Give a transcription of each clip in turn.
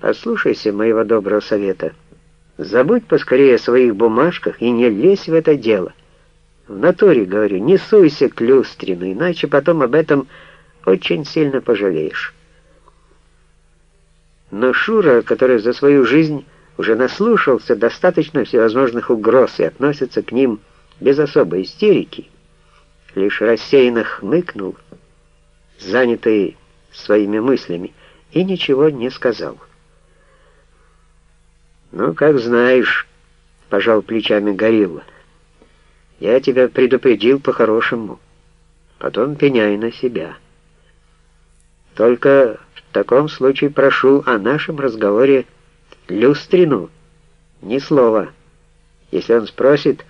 Послушайся моего доброго совета. Забудь поскорее о своих бумажках и не лезь в это дело. В натуре, говорю, не суйся к люстрину, иначе потом об этом очень сильно пожалеешь. Но Шура, который за свою жизнь уже наслушался достаточно всевозможных угроз и относится к ним без особой истерики, лишь рассеянно хмыкнул, занятый своими мыслями, и ничего не сказал. «Ну, как знаешь», — пожал плечами горилла, — «я тебя предупредил по-хорошему, потом пеняй на себя. Только в таком случае прошу о нашем разговоре Люстрину ни слова. Если он спросит,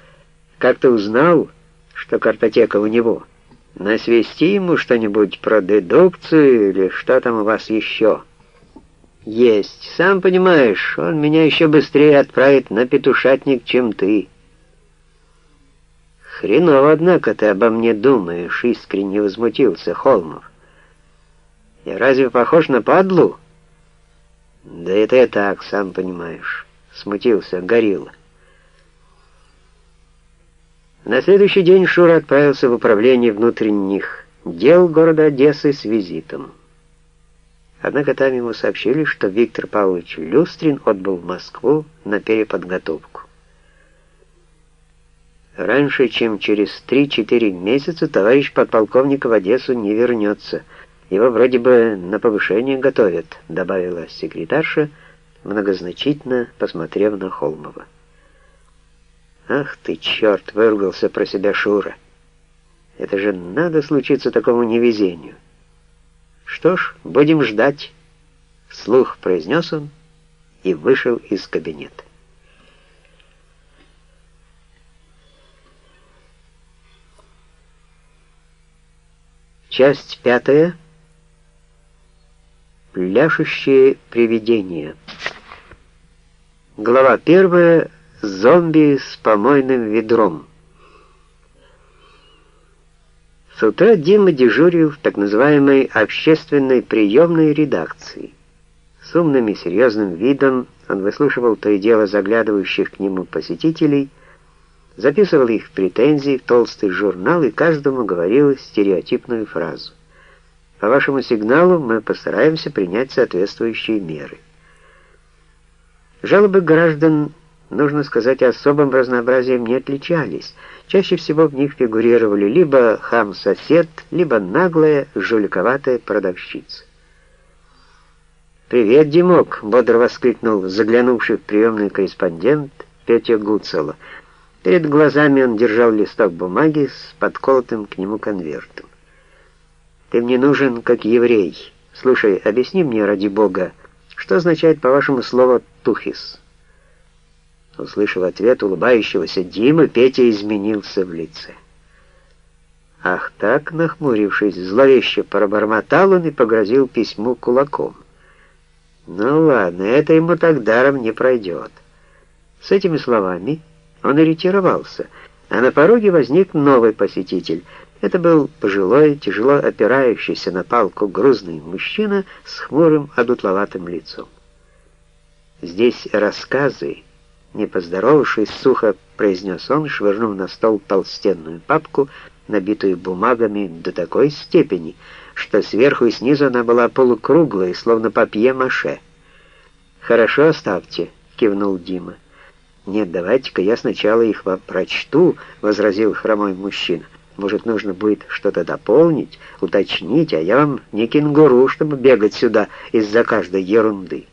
как ты узнал, что картотека у него, насвести ему что-нибудь про дедукцию или что там у вас еще». «Есть. Сам понимаешь, он меня еще быстрее отправит на петушатник, чем ты». «Хреново, однако, ты обо мне думаешь», — искренне возмутился Холмов. «Я разве похож на падлу?» «Да это я так, сам понимаешь», — смутился Горилла. На следующий день Шура отправился в управление внутренних дел города Одессы с визитом. Однако там ему сообщили, что Виктор Павлович Люстрин отбыл в Москву на переподготовку. Раньше, чем через 3-4 месяца, товарищ подполковник в Одессу не вернется. Его вроде бы на повышение готовят, добавила секретарша, многозначительно посмотрев на Холмова. «Ах ты, черт!» — выругался про себя Шура. «Это же надо случиться такому невезению!» «Что ж, будем ждать», — вслух произнес он и вышел из кабинета. Часть пятая. Пляшущие привидения. Глава первая. Зомби с помойным ведром. С утра Дима дежурил в так называемой общественной приемной редакции. С умным и серьезным видом он выслушивал то и дело заглядывающих к нему посетителей, записывал их претензии в толстый журнал и каждому говорил стереотипную фразу. По вашему сигналу мы постараемся принять соответствующие меры. Жалобы граждан нужно сказать, особым разнообразием не отличались. Чаще всего в них фигурировали либо хам-сосед, либо наглая, жуликоватая продавщица. «Привет, Димок!» — бодро воскликнул заглянувший в приемный корреспондент Петя Гуцела. Перед глазами он держал листок бумаги с подколотым к нему конвертом. «Ты мне нужен как еврей. Слушай, объясни мне, ради бога, что означает, по-вашему, слово «тухис»?» Услышав ответ улыбающегося Димы, Петя изменился в лице. Ах так, нахмурившись, зловеще пробормотал он и погрозил письму кулаком. Ну ладно, это ему так даром не пройдет. С этими словами он ретировался, а на пороге возник новый посетитель. Это был пожилой, тяжело опирающийся на палку грузный мужчина с хмурым, одутловатым лицом. Здесь рассказы не поздоровавшись, сухо произнес он, швырнув на стол толстенную папку, набитую бумагами до такой степени, что сверху и снизу она была полукруглой, словно папье-маше. «Хорошо, оставьте», — кивнул Дима. «Нет, давайте-ка я сначала их прочту», — возразил хромой мужчина. «Может, нужно будет что-то дополнить, уточнить, а я вам не кенгуру, чтобы бегать сюда из-за каждой ерунды».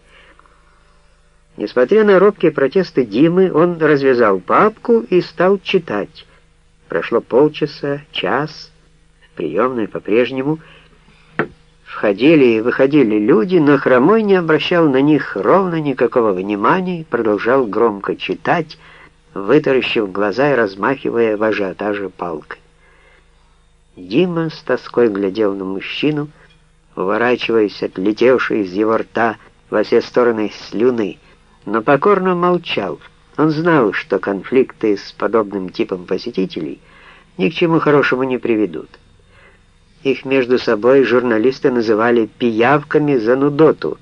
Несмотря на робкие протесты Димы, он развязал папку и стал читать. Прошло полчаса, час, в приемной по-прежнему входили и выходили люди, но Хромой не обращал на них ровно никакого внимания продолжал громко читать, вытаращив глаза и размахивая в ажиотаже палкой. Дима с тоской глядел на мужчину, уворачиваясь от летевшей из его рта во все стороны слюны, но покорно молчал. Он знал, что конфликты с подобным типом посетителей ни к чему хорошему не приведут. Их между собой журналисты называли «пиявками за нудоту»,